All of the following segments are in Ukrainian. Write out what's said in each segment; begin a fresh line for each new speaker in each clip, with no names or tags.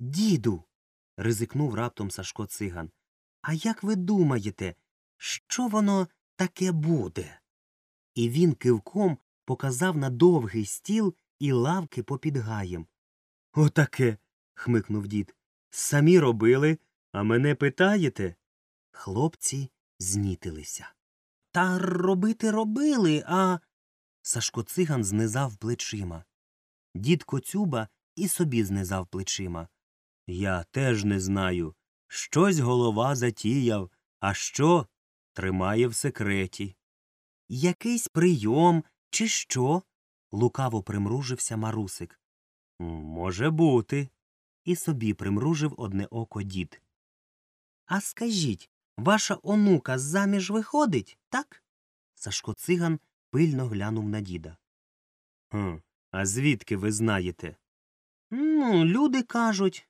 Діду. ризикнув раптом Сашко циган. А як ви думаєте, що воно таке буде? І він кивком показав на довгий стіл і лавки попід гаєм. Отаке. хмикнув дід. Самі робили, а мене питаєте? Хлопці знітилися. Та робити робили, а. Сашко циган знизав плечима. Дід Коцюба і собі знизав плечима. Я теж не знаю. Щось голова затіяв, а що тримає в секреті. Якийсь прийом, чи що? лукаво примружився марусик. Може бути. І собі примружив одне око дід. А скажіть, ваша онука заміж виходить, так? Сашко циган пильно глянув на діда. Хм, а звідки ви знаєте? Ну, люди кажуть.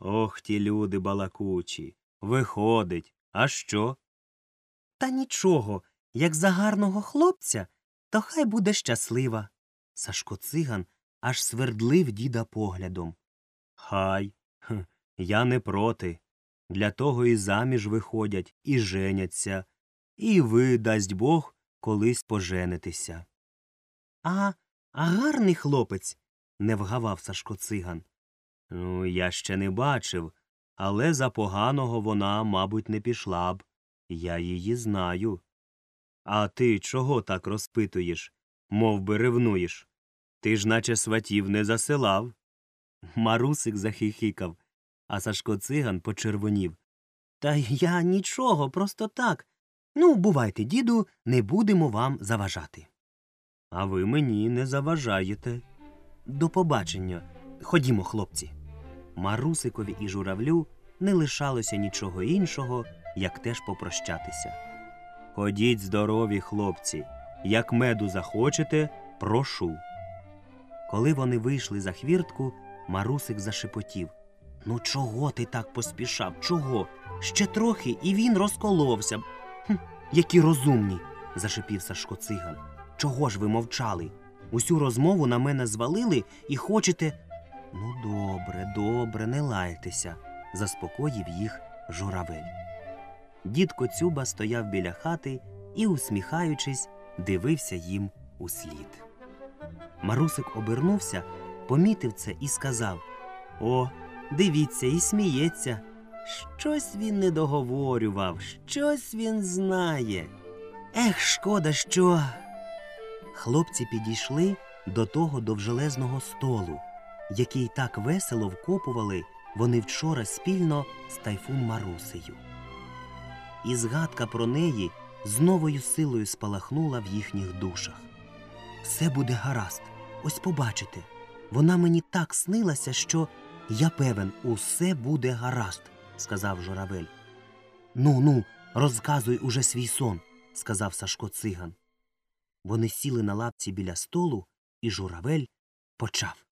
Ох ті люди балакучі. Виходить. А що? Та нічого. Як за гарного хлопця, то хай буде щаслива. Сашко циган аж свердлив діда поглядом. Хай. Я не проти. Для того і заміж виходять, і женяться, і ви, дасть Бог, колись поженитеся. А, а гарний хлопець. не вгавав Сашко циган. Ну, я ще не бачив, але за поганого вона, мабуть, не пішла б. Я її знаю. А ти чого так розпитуєш, мов би ревнуєш? Ти ж наче сватів не засилав. Марусик захихикав, а Сашко циган почервонів. Та я нічого, просто так. Ну, бувайте, діду, не будемо вам заважати. А ви мені не заважаєте. До побачення. Ходімо, хлопці. Марусикові і журавлю не лишалося нічого іншого, як теж попрощатися. Ходіть здорові, хлопці, як меду захочете, прошу. Коли вони вийшли за хвіртку, Марусик зашепотів. Ну, чого ти так поспішав? Чого? Ще трохи, і він розколовся. Хм, які розумні. зашипів Сашко циган. Чого ж ви мовчали? Усю розмову на мене звалили і хочете. Ну, добре, добре, не лайтеся, заспокоїв їх журавель. Дід Коцюба стояв біля хати і, усміхаючись, дивився їм услід. Марусик обернувся, помітив це і сказав О, дивіться, і сміється. Щось він не договорював, щось він знає. Ех, шкода, що. Хлопці підійшли до того довжелезного столу, який так весело вкопували вони вчора спільно з тайфун Марусею. І згадка про неї з новою силою спалахнула в їхніх душах. Все буде гаразд, ось побачите. Вона мені так снилася, що я певен, усе буде гаразд, сказав журавель. Ну, ну, розказуй уже свій сон, сказав Сашко циган. Вони сіли на лапці біля столу, і журавель почав.